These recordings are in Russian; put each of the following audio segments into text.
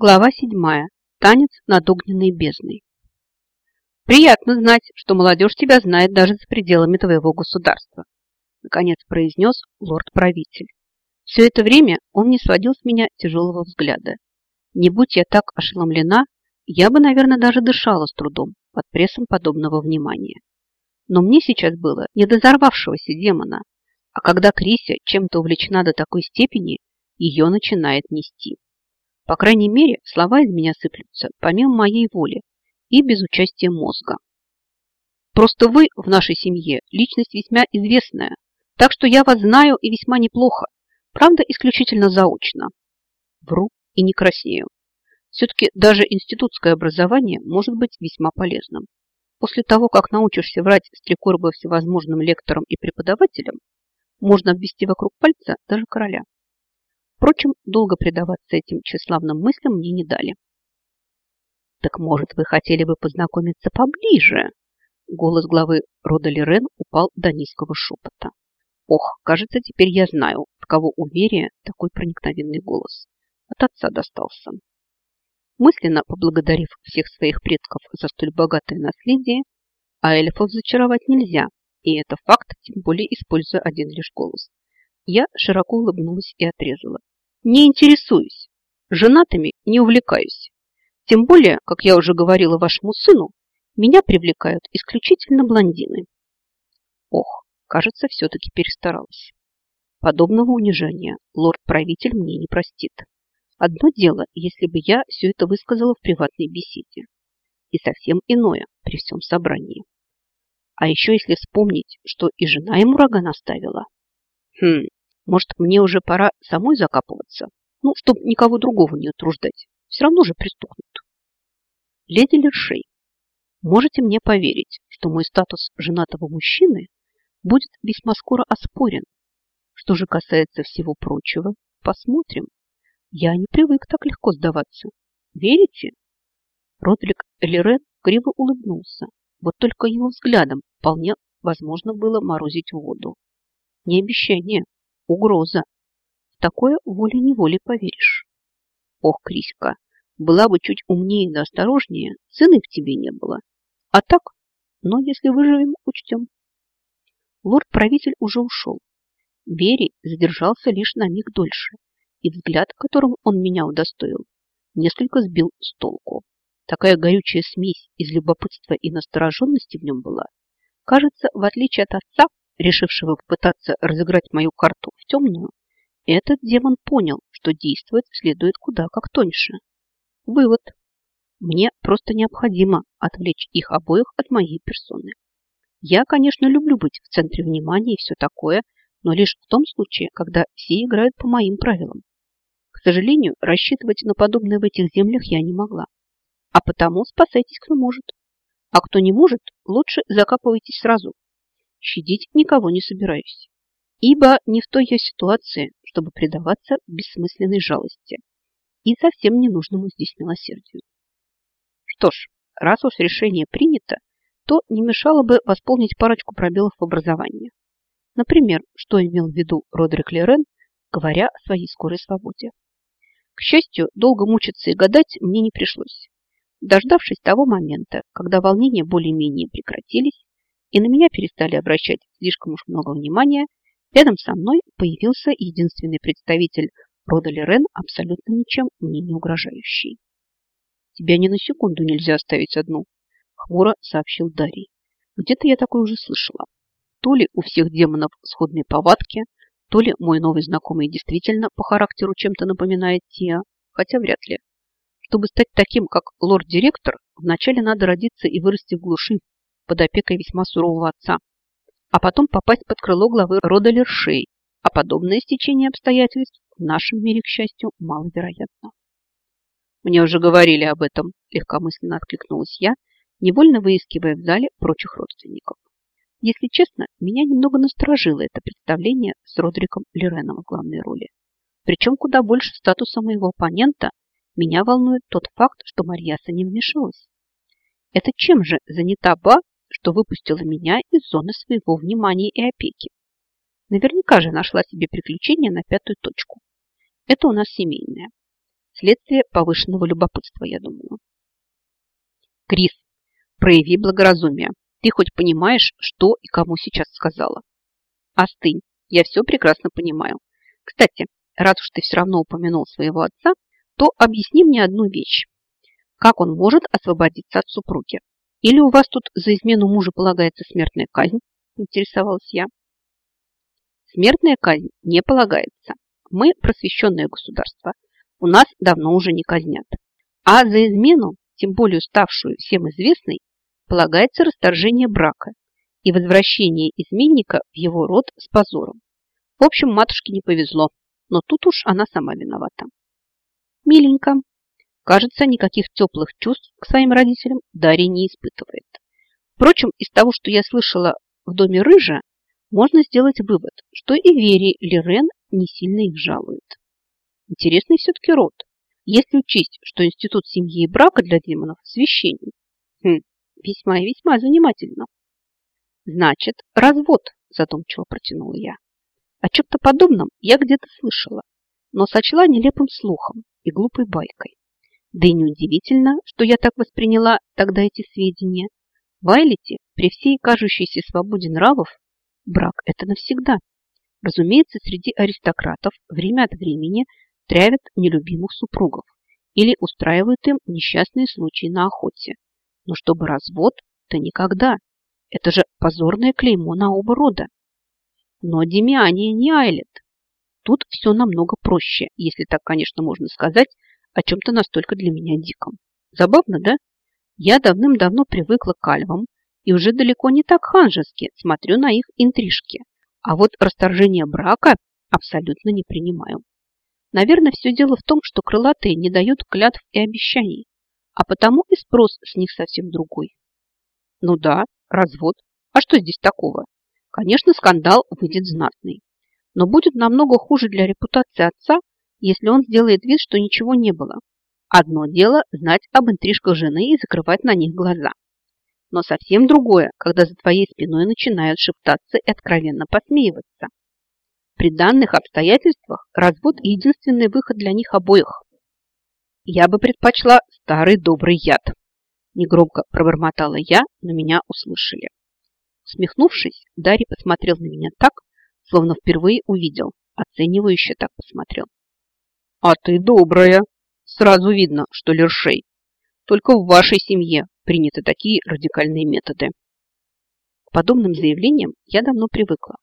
Глава седьмая. Танец над огненной бездной. «Приятно знать, что молодежь тебя знает даже за пределами твоего государства», наконец произнес лорд-правитель. Все это время он не сводил с меня тяжелого взгляда. Не будь я так ошеломлена, я бы, наверное, даже дышала с трудом под прессом подобного внимания. Но мне сейчас было не до взорвавшегося демона, а когда Крися чем-то увлечена до такой степени, ее начинает нести. По крайней мере, слова из меня сыплются помимо моей воли и без участия мозга. Просто вы в нашей семье личность весьма известная, так что я вас знаю и весьма неплохо, правда, исключительно заочно. Вру и не краснею. Все-таки даже институтское образование может быть весьма полезным. После того, как научишься врать с трикорбой всевозможным лекторам и преподавателям, можно обвести вокруг пальца даже короля. Впрочем, долго предаваться этим тщеславным мыслям мне не дали. «Так, может, вы хотели бы познакомиться поближе?» Голос главы рода Лирен упал до низкого шепота. «Ох, кажется, теперь я знаю, от кого у Верия такой проникновенный голос. От отца достался». Мысленно поблагодарив всех своих предков за столь богатое наследие, а эльфов зачаровать нельзя, и это факт, тем более используя один лишь голос. Я широко улыбнулась и отрезала. Не интересуюсь. Женатыми не увлекаюсь. Тем более, как я уже говорила вашему сыну, меня привлекают исключительно блондины. Ох, кажется, все-таки перестаралась. Подобного унижения лорд-правитель мне не простит. Одно дело, если бы я все это высказала в приватной беседе. И совсем иное при всем собрании. А еще если вспомнить, что и жена ему рога наставила. Хм, может, мне уже пора самой закапываться? Ну, чтобы никого другого не утруждать. Все равно же пристукнут. Леди Лершей, можете мне поверить, что мой статус женатого мужчины будет весьма скоро оспорен. Что же касается всего прочего, посмотрим. Я не привык так легко сдаваться. Верите? Родрик Элирен криво улыбнулся. Вот только его взглядом вполне возможно было морозить воду. Не обещание, Угроза. В такое волей-неволей поверишь. Ох, Криська, была бы чуть умнее да осторожнее, цены в тебе не было. А так, но если выживем, учтем. Лорд-правитель уже ушел. Бери задержался лишь на миг дольше, и взгляд, которым он меня удостоил, несколько сбил с толку. Такая горючая смесь из любопытства и настороженности в нем была. Кажется, в отличие от отца, решившего попытаться разыграть мою карту в темную, этот демон понял, что действовать следует куда как тоньше. Вывод. Мне просто необходимо отвлечь их обоих от моей персоны. Я, конечно, люблю быть в центре внимания и все такое, но лишь в том случае, когда все играют по моим правилам. К сожалению, рассчитывать на подобное в этих землях я не могла. А потому спасайтесь, кто может. А кто не может, лучше закапывайтесь сразу, щадить никого не собираюсь, ибо не в той я ситуации, чтобы предаваться бессмысленной жалости и совсем ненужному здесь милосердию. Что ж, раз уж решение принято, то не мешало бы восполнить парочку пробелов в образовании. Например, что имел в виду Родрик Лерен, говоря о своей скорой свободе. К счастью, долго мучиться и гадать мне не пришлось. Дождавшись того момента, когда волнения более-менее прекратились, и на меня перестали обращать слишком уж много внимания, рядом со мной появился единственный представитель рода Лерен, абсолютно ничем мне не угрожающий. «Тебя ни на секунду нельзя оставить одну», — хмуро сообщил Дарий. «Где-то я такое уже слышала. То ли у всех демонов сходные повадки, то ли мой новый знакомый действительно по характеру чем-то напоминает Тиа, хотя вряд ли. Чтобы стать таким, как лорд-директор, вначале надо родиться и вырасти в глуши, под опекой весьма сурового отца, а потом попасть под крыло главы рода Лершей, а подобное стечение обстоятельств в нашем мире, к счастью, маловероятно. Мне уже говорили об этом, легкомысленно откликнулась я, невольно выискивая в зале прочих родственников. Если честно, меня немного насторожило это представление с Родриком Лиреном в главной роли. Причем куда больше статуса моего оппонента меня волнует тот факт, что Марьяса не вмешалась. Это чем же занята Ба что выпустила меня из зоны своего внимания и опеки. Наверняка же нашла себе приключение на пятую точку. Это у нас семейное. следствие повышенного любопытства, я думаю. Крис, прояви благоразумие. Ты хоть понимаешь, что и кому сейчас сказала? Остынь, я все прекрасно понимаю. Кстати, раз уж ты все равно упомянул своего отца, то объясни мне одну вещь. Как он может освободиться от супруги? Или у вас тут за измену мужа полагается смертная казнь? Интересовалась я. Смертная казнь не полагается. Мы просвещенное государство. У нас давно уже не казнят. А за измену, тем более ставшую всем известной, полагается расторжение брака и возвращение изменника в его род с позором. В общем, матушке не повезло, но тут уж она сама виновата. Миленько. Кажется, никаких теплых чувств к своим родителям Дарья не испытывает. Впрочем, из того, что я слышала в доме Рыжа, можно сделать вывод, что и Вере Лирен не сильно их жалует. Интересный все-таки род, если учесть, что институт семьи и брака для демонов священен. Хм, весьма и весьма занимательно. Значит, развод, задумчиво протянула я. О чем-то подобном я где-то слышала, но сочла нелепым слухом и глупой байкой. Да и неудивительно, что я так восприняла тогда эти сведения. В при всей кажущейся свободе нравов, брак – это навсегда. Разумеется, среди аристократов время от времени травят нелюбимых супругов или устраивают им несчастные случаи на охоте. Но чтобы развод, то никогда. Это же позорное клеймо на оба рода. Но Демиания не Айлет. Тут все намного проще, если так, конечно, можно сказать, о чем-то настолько для меня диком. Забавно, да? Я давным-давно привыкла к альвам и уже далеко не так ханжески смотрю на их интрижки. А вот расторжение брака абсолютно не принимаю. Наверное, все дело в том, что крылатые не дают клятв и обещаний, а потому и спрос с них совсем другой. Ну да, развод. А что здесь такого? Конечно, скандал выйдет знатный. Но будет намного хуже для репутации отца, если он сделает вид, что ничего не было. Одно дело знать об интрижках жены и закрывать на них глаза. Но совсем другое, когда за твоей спиной начинают шептаться и откровенно посмеиваться. При данных обстоятельствах развод – единственный выход для них обоих. Я бы предпочла старый добрый яд. Негромко пробормотала я, но меня услышали. Усмехнувшись, Дарья посмотрел на меня так, словно впервые увидел, оценивающе так посмотрел. А ты добрая. Сразу видно, что Лершей. Только в вашей семье приняты такие радикальные методы. К подобным заявлениям я давно привыкла,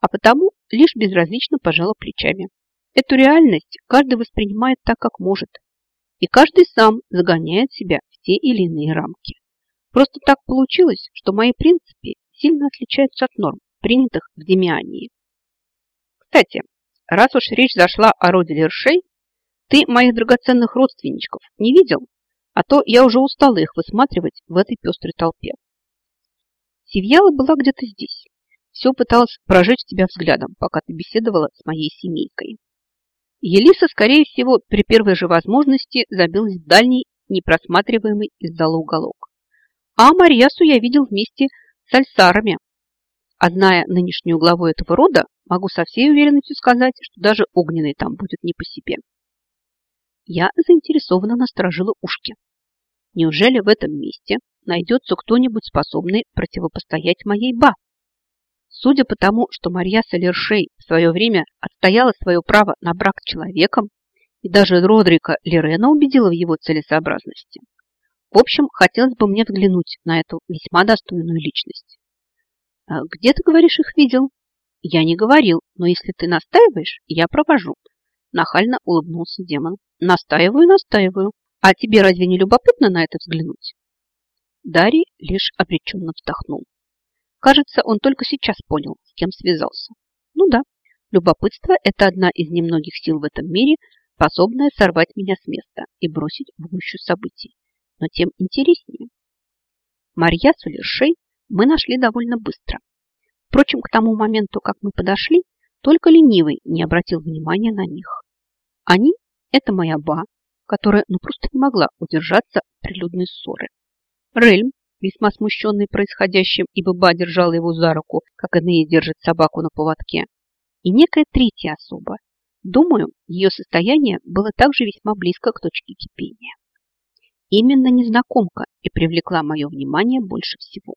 а потому лишь безразлично пожала плечами. Эту реальность каждый воспринимает так, как может, и каждый сам загоняет себя в те или иные рамки. Просто так получилось, что мои принципы сильно отличаются от норм, принятых в Демиании. Кстати, раз уж речь зашла о роде Лершей, ты моих драгоценных родственничков не видел? А то я уже устала их высматривать в этой пестрой толпе. Севьяла была где-то здесь. Все пыталась прожечь тебя взглядом, пока ты беседовала с моей семейкой. Елиса, скорее всего, при первой же возможности забилась в дальний, непросматриваемый из зала уголок. А Марьясу я видел вместе с альсарами. А зная нынешнюю главу этого рода, могу со всей уверенностью сказать, что даже огненный там будет не по себе. Я заинтересованно насторожила ушки. Неужели в этом месте найдется кто-нибудь способный противопостоять моей ба? Судя по тому, что Марья Салершей в свое время отстояла свое право на брак с человеком, и даже Родрика Лирена убедила в его целесообразности. В общем, хотелось бы мне взглянуть на эту весьма достойную личность. «А «Где, ты говоришь, их видел?» «Я не говорил, но если ты настаиваешь, я провожу», – нахально улыбнулся демон. Настаиваю, настаиваю. А тебе разве не любопытно на это взглянуть? Дарий лишь обреченно вздохнул. Кажется, он только сейчас понял, с кем связался. Ну да, любопытство – это одна из немногих сил в этом мире, способная сорвать меня с места и бросить в гущу событий. Но тем интереснее. Марья Сулершей мы нашли довольно быстро. Впрочем, к тому моменту, как мы подошли, только ленивый не обратил внимания на них. Они это моя ба, которая ну просто не могла удержаться от прилюдной ссоры. Рельм, весьма смущенный происходящим, ибо ба держала его за руку, как иные держат собаку на поводке. И некая третья особа, Думаю, ее состояние было также весьма близко к точке кипения. Именно незнакомка и привлекла мое внимание больше всего.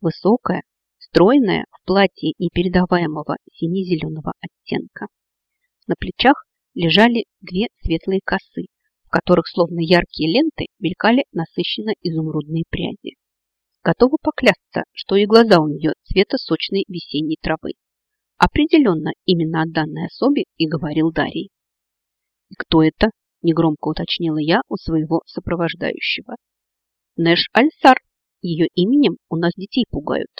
Высокая, стройная, в платье непередаваемого сине-зеленого оттенка. На плечах лежали две светлые косы, в которых словно яркие ленты мелькали насыщенно изумрудные пряди. Готова поклясться, что и глаза у нее цвета сочной весенней травы. Определенно, именно о данной особе и говорил Дарий. «И кто это?» – негромко уточнила я у своего сопровождающего. «Нэш Альсар. Ее именем у нас детей пугают.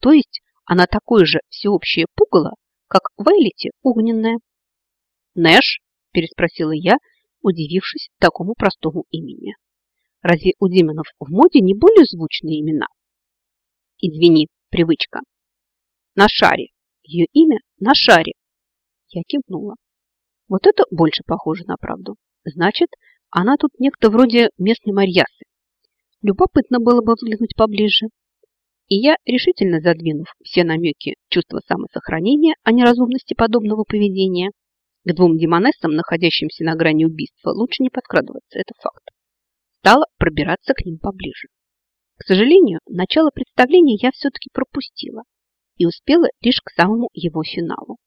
То есть она такое же всеобщее пугало, как в Эйлите огненная». «Нэш?» – переспросила я, удивившись такому простому имени. «Разве у демонов в моде не более звучные имена?» «Извини, привычка». «На шаре», ее имя на шаре. Я кивнула. Вот это больше похоже на правду. Значит, она тут некто вроде местной Марьясы. Любопытно было бы взглянуть поближе. И я, решительно задвинув все намеки чувства самосохранения о неразумности подобного поведения, к двум демонессам, находящимся на грани убийства, лучше не подкрадываться, это факт, стала пробираться к ним поближе. К сожалению, начало представления я все-таки пропустила – и успела лишь к самому его финалу.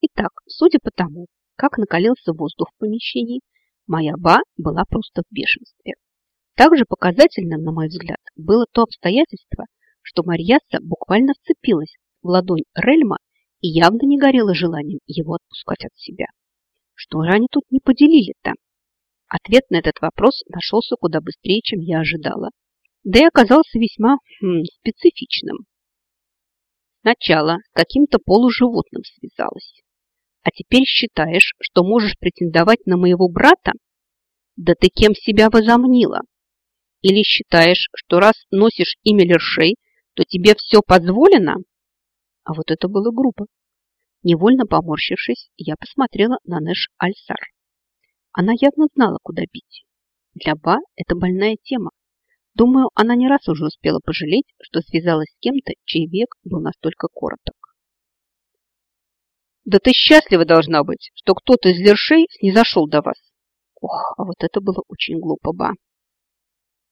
Итак, судя по тому, как накалился воздух в помещении, моя ба была просто в бешенстве. Также показательным, на мой взгляд, было то обстоятельство, что Марьяса буквально вцепилась в ладонь Рельма и явно не горела желанием его отпускать от себя. Что же они тут не поделили-то? Ответ на этот вопрос нашелся куда быстрее, чем я ожидала. Да и оказался весьма хм, специфичным. Сначала с каким-то полуживотным связалась. А теперь считаешь, что можешь претендовать на моего брата? Да ты кем себя возомнила? Или считаешь, что раз носишь имя Лершей, то тебе все позволено? А вот это было грубо. Невольно поморщившись, я посмотрела на Нэш Альсар. Она явно знала, куда бить. Для Ба это больная тема. Думаю, она не раз уже успела пожалеть, что связалась с кем-то, чей век был настолько короток. Да ты счастлива должна быть, что кто-то из лершей снизошел до вас. Ох, а вот это было очень глупо, ба.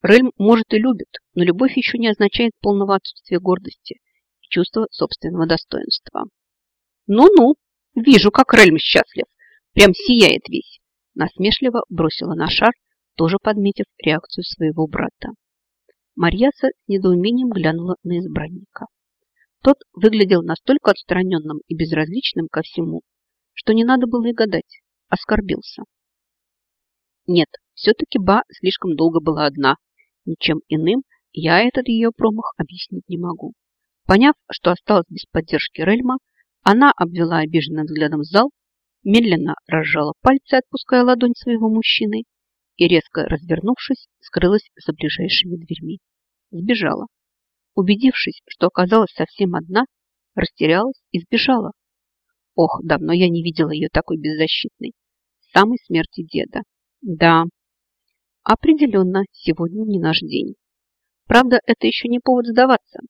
Рельм, может, и любит, но любовь еще не означает полного отсутствия гордости и чувства собственного достоинства. Ну-ну, вижу, как Рельм счастлив. Прям сияет весь. Насмешливо бросила на шар, тоже подметив реакцию своего брата. Марьяса с недоумением глянула на избранника. Тот выглядел настолько отстраненным и безразличным ко всему, что не надо было и гадать, оскорбился. Нет, все-таки Ба слишком долго была одна. Ничем иным я этот ее промах объяснить не могу. Поняв, что осталась без поддержки Рельма, она обвела обиженным взглядом зал, медленно разжала пальцы, отпуская ладонь своего мужчины, и, резко развернувшись, скрылась за ближайшими дверьми. Сбежала. Убедившись, что оказалась совсем одна, растерялась и сбежала. Ох, давно я не видела ее такой беззащитной. Самой смерти деда. Да, определенно, сегодня не наш день. Правда, это еще не повод сдаваться.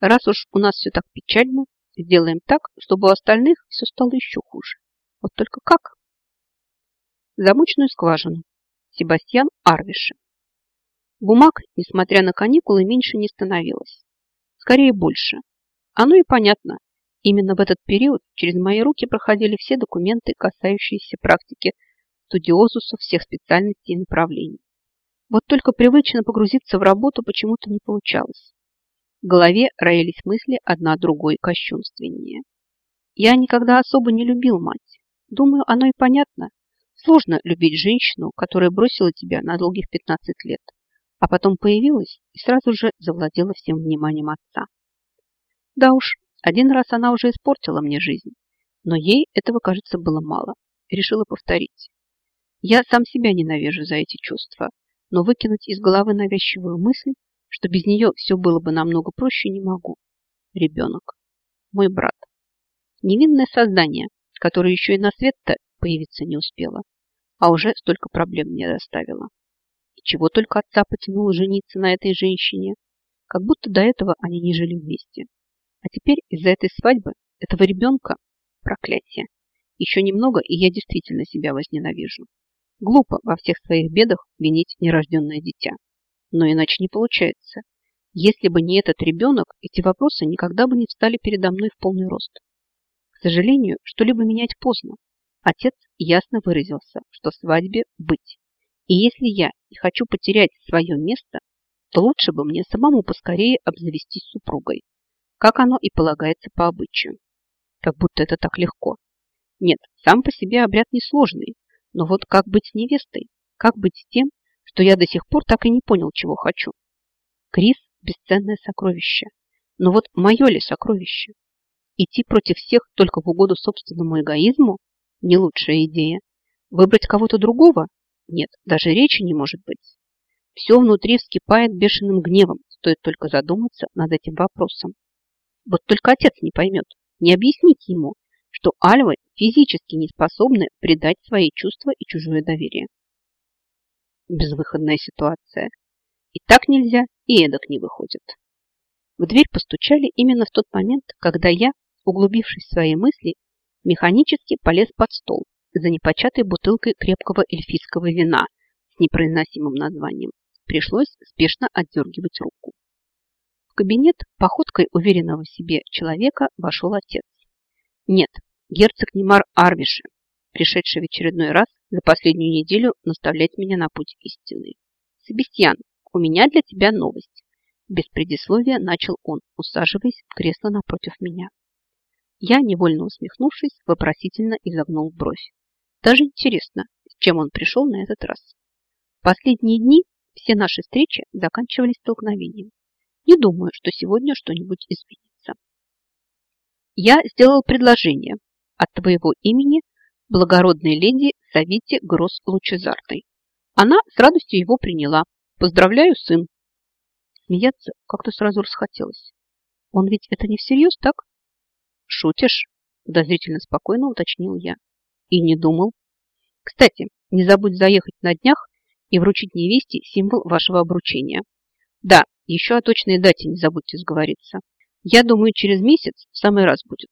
Раз уж у нас все так печально, сделаем так, чтобы у остальных все стало еще хуже. Вот только как? Замочную скважину. Себастьян Арвиши. Бумаг, несмотря на каникулы, меньше не становилось. Скорее, больше. Оно и понятно. Именно в этот период через мои руки проходили все документы, касающиеся практики студиозусов всех специальностей и направлений. Вот только привычно погрузиться в работу почему-то не получалось. В голове роились мысли одна другой кощунственнее. Я никогда особо не любил мать. Думаю, оно и понятно. Сложно любить женщину, которая бросила тебя на долгих 15 лет, а потом появилась и сразу же завладела всем вниманием отца. Да уж, один раз она уже испортила мне жизнь, но ей этого, кажется, было мало. Решила повторить. Я сам себя ненавижу за эти чувства, но выкинуть из головы навязчивую мысль, что без нее все было бы намного проще, не могу. Ребенок. Мой брат. Невинное создание, которое еще и на свет-то появиться не успело а уже столько проблем мне доставила. И чего только отца потянуло жениться на этой женщине, как будто до этого они не жили вместе. А теперь из-за этой свадьбы, этого ребенка, проклятие, Еще немного, и я действительно себя возненавижу. Глупо во всех своих бедах винить нерожденное дитя. Но иначе не получается. Если бы не этот ребенок, эти вопросы никогда бы не встали передо мной в полный рост. К сожалению, что-либо менять поздно. Отец ясно выразился, что свадьбе быть. И если я и хочу потерять свое место, то лучше бы мне самому поскорее обзавестись супругой, как оно и полагается по обычаю. Как будто это так легко. Нет, сам по себе обряд несложный, но вот как быть с невестой? Как быть с тем, что я до сих пор так и не понял, чего хочу? Крис – бесценное сокровище. Но вот мое ли сокровище? Идти против всех только в угоду собственному эгоизму – не лучшая идея. Выбрать кого-то другого? Нет, даже речи не может быть. Все внутри вскипает бешеным гневом, стоит только задуматься над этим вопросом. Вот только отец не поймет, не объяснить ему, что альвы физически не способны предать свои чувства и чужое доверие. Безвыходная ситуация. И так нельзя, и эдак не выходит. В дверь постучали именно в тот момент, когда я, углубившись в свои мысли, механически полез под стол за непочатой бутылкой крепкого эльфийского вина с непроизносимым названием. Пришлось спешно отдергивать руку. В кабинет походкой уверенного в себе человека вошел отец. Нет, герцог Немар Арвиши, пришедший в очередной раз за последнюю неделю наставлять меня на путь истины. Себестьян, у меня для тебя новость. Без предисловия начал он, усаживаясь в кресло напротив меня. Я, невольно усмехнувшись, вопросительно изогнул бровь. Даже интересно, с чем он пришел на этот раз. Последние дни все наши встречи заканчивались столкновением. Не думаю, что сегодня что-нибудь изменится. Я сделал предложение от твоего имени благородной леди Савите Гросс Лучезарной. Она с радостью его приняла. Поздравляю, сын. Смеяться как-то сразу расхотелось. Он ведь это не всерьез, так? Шутишь? Подозрительно спокойно уточнил я. И не думал. Кстати, не забудь заехать на днях и вручить невесте символ вашего обручения. Да, еще о точной дате не забудьте сговориться. Я думаю, через месяц в самый раз будет.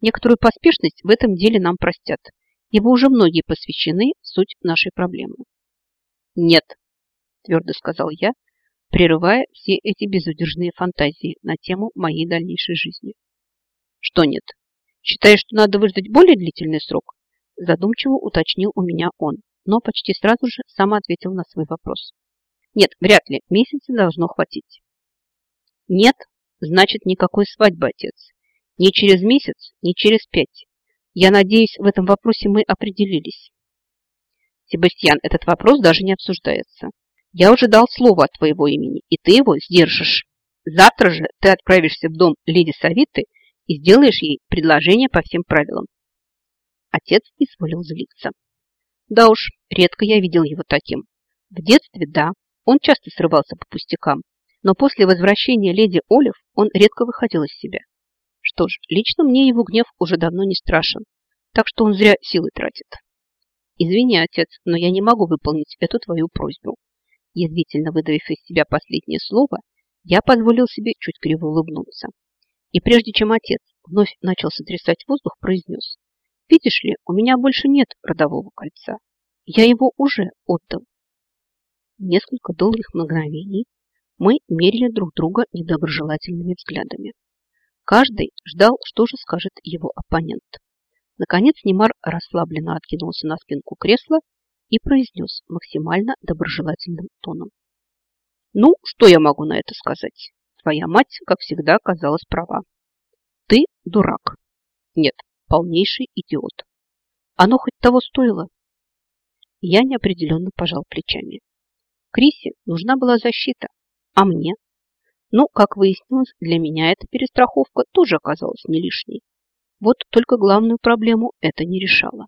Некоторую поспешность в этом деле нам простят, ибо уже многие посвящены суть нашей проблемы. Нет, твердо сказал я, прерывая все эти безудержные фантазии на тему моей дальнейшей жизни. Что нет? Считаешь, что надо выждать более длительный срок? Задумчиво уточнил у меня он, но почти сразу же сам ответил на свой вопрос. Нет, вряд ли. Месяца должно хватить. Нет, значит никакой свадьбы, отец. Ни через месяц, ни через пять. Я надеюсь, в этом вопросе мы определились. Себастьян, этот вопрос даже не обсуждается. Я уже дал слово от твоего имени, и ты его сдержишь. Завтра же ты отправишься в дом леди Савиты и сделаешь ей предложение по всем правилам. Отец изволил злиться. Да уж, редко я видел его таким. В детстве, да, он часто срывался по пустякам, но после возвращения леди Олив он редко выходил из себя. Что ж, лично мне его гнев уже давно не страшен, так что он зря силы тратит. Извини, отец, но я не могу выполнить эту твою просьбу. Язвительно выдавив из себя последнее слово, я позволил себе чуть криво улыбнуться. И прежде чем отец вновь начал сотрясать воздух, произнес. Видишь ли, у меня больше нет родового кольца. Я его уже отдал. Несколько долгих мгновений мы мерили друг друга недоброжелательными взглядами. Каждый ждал, что же скажет его оппонент. Наконец Немар расслабленно откинулся на спинку кресла и произнес максимально доброжелательным тоном. «Ну, что я могу на это сказать? Твоя мать, как всегда, оказалась права. Ты дурак. Нет, полнейший идиот. Оно хоть того стоило?» Я неопределенно пожал плечами. Крисе нужна была защита, а мне? Ну, как выяснилось, для меня эта перестраховка тоже оказалась не лишней. Вот только главную проблему это не решало.